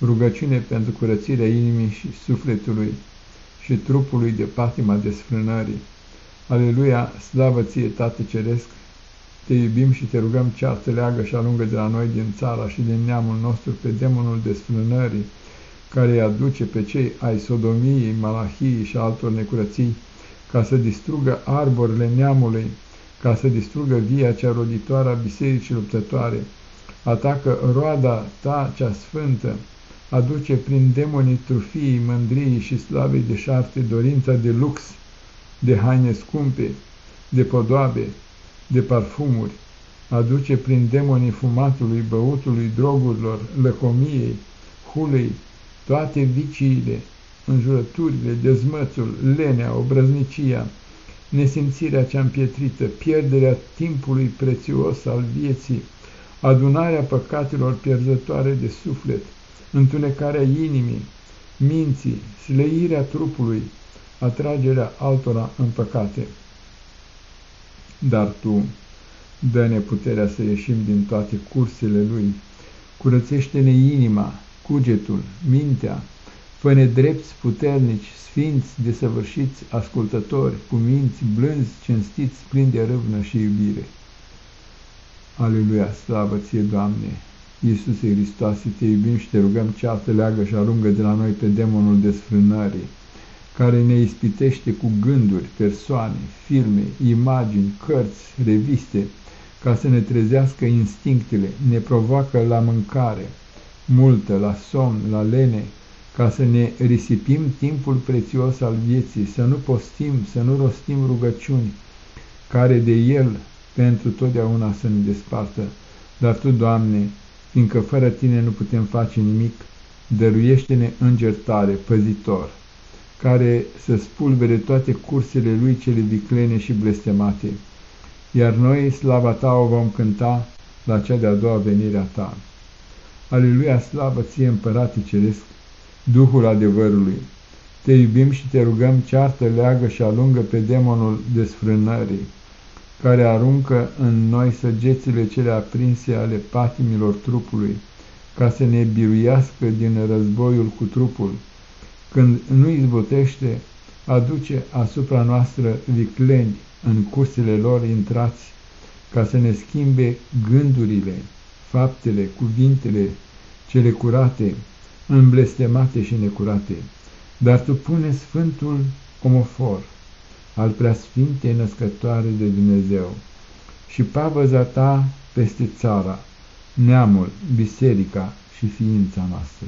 rugăciune pentru curățirea inimii și sufletului și trupului de patima desfrânării. Aleluia, slavă ție, Tată Ceresc, te iubim și te rugăm ceartă leagă și alungă de la noi din țara și din neamul nostru pe demonul desfrânării, care îi aduce pe cei ai sodomiei, malahiei și altor necurății, ca să distrugă arborile neamului, ca să distrugă via cea roditoare a bisericii luptătoare, atacă roada ta cea sfântă, aduce prin demonii trufiei, mândriei și slavei de șarte dorința de lux, de haine scumpe, de podoabe, de parfumuri, aduce prin demonii fumatului, băutului, drogurilor, lăcomiei, hulei, toate viciile, înjurăturile, dezmățul, lenea, obrăznicia, nesimțirea cea împietrită, pierderea timpului prețios al vieții, adunarea păcatelor pierzătoare de suflet, întunecarea inimii, minții, sleirea trupului, atragerea altora în păcate. Dar Tu, dă-ne puterea să ieșim din toate cursele Lui, curățește-ne inima, cugetul, mintea, fă-ne drepți puternici, sfinți, desăvârșiți, ascultători, cu minți, blânzi, cinstiți, plini de râvnă și iubire. Aleluia, slavă ție, Doamne! Iisuse Hristoase, te iubim și te rugăm ceartă leagă și alungă de la noi pe demonul desfrânării, care ne ispitește cu gânduri, persoane, filme, imagini, cărți, reviste, ca să ne trezească instinctele, ne provoacă la mâncare, multă, la somn, la lene, ca să ne risipim timpul prețios al vieții, să nu postim, să nu rostim rugăciuni, care de El pentru totdeauna să ne despartă. Dar Tu, Doamne, fiindcă fără Tine nu putem face nimic, dăruiește-ne înger tare, păzitor, care să spulbere toate cursele Lui cele viclene și blestemate, iar noi slava Ta o vom cânta la cea de-a doua venire a Ta. Aleluia, slavă ție, Împărate Ceresc, Duhul adevărului! Te iubim și te rugăm, ceartă, leagă și alungă pe demonul desfrânării, care aruncă în noi săgețile cele aprinse ale patimilor trupului, ca să ne biruiască din războiul cu trupul. Când nu izbutește, aduce asupra noastră vicleni în cursele lor intrați, ca să ne schimbe gândurile, faptele, cuvintele, cele curate, îmblestemate și necurate. Dar tu pune Sfântul Omofor, al preasfintei născătoare de Dumnezeu, și pavăza ta peste țara, neamul, biserica și ființa noastră.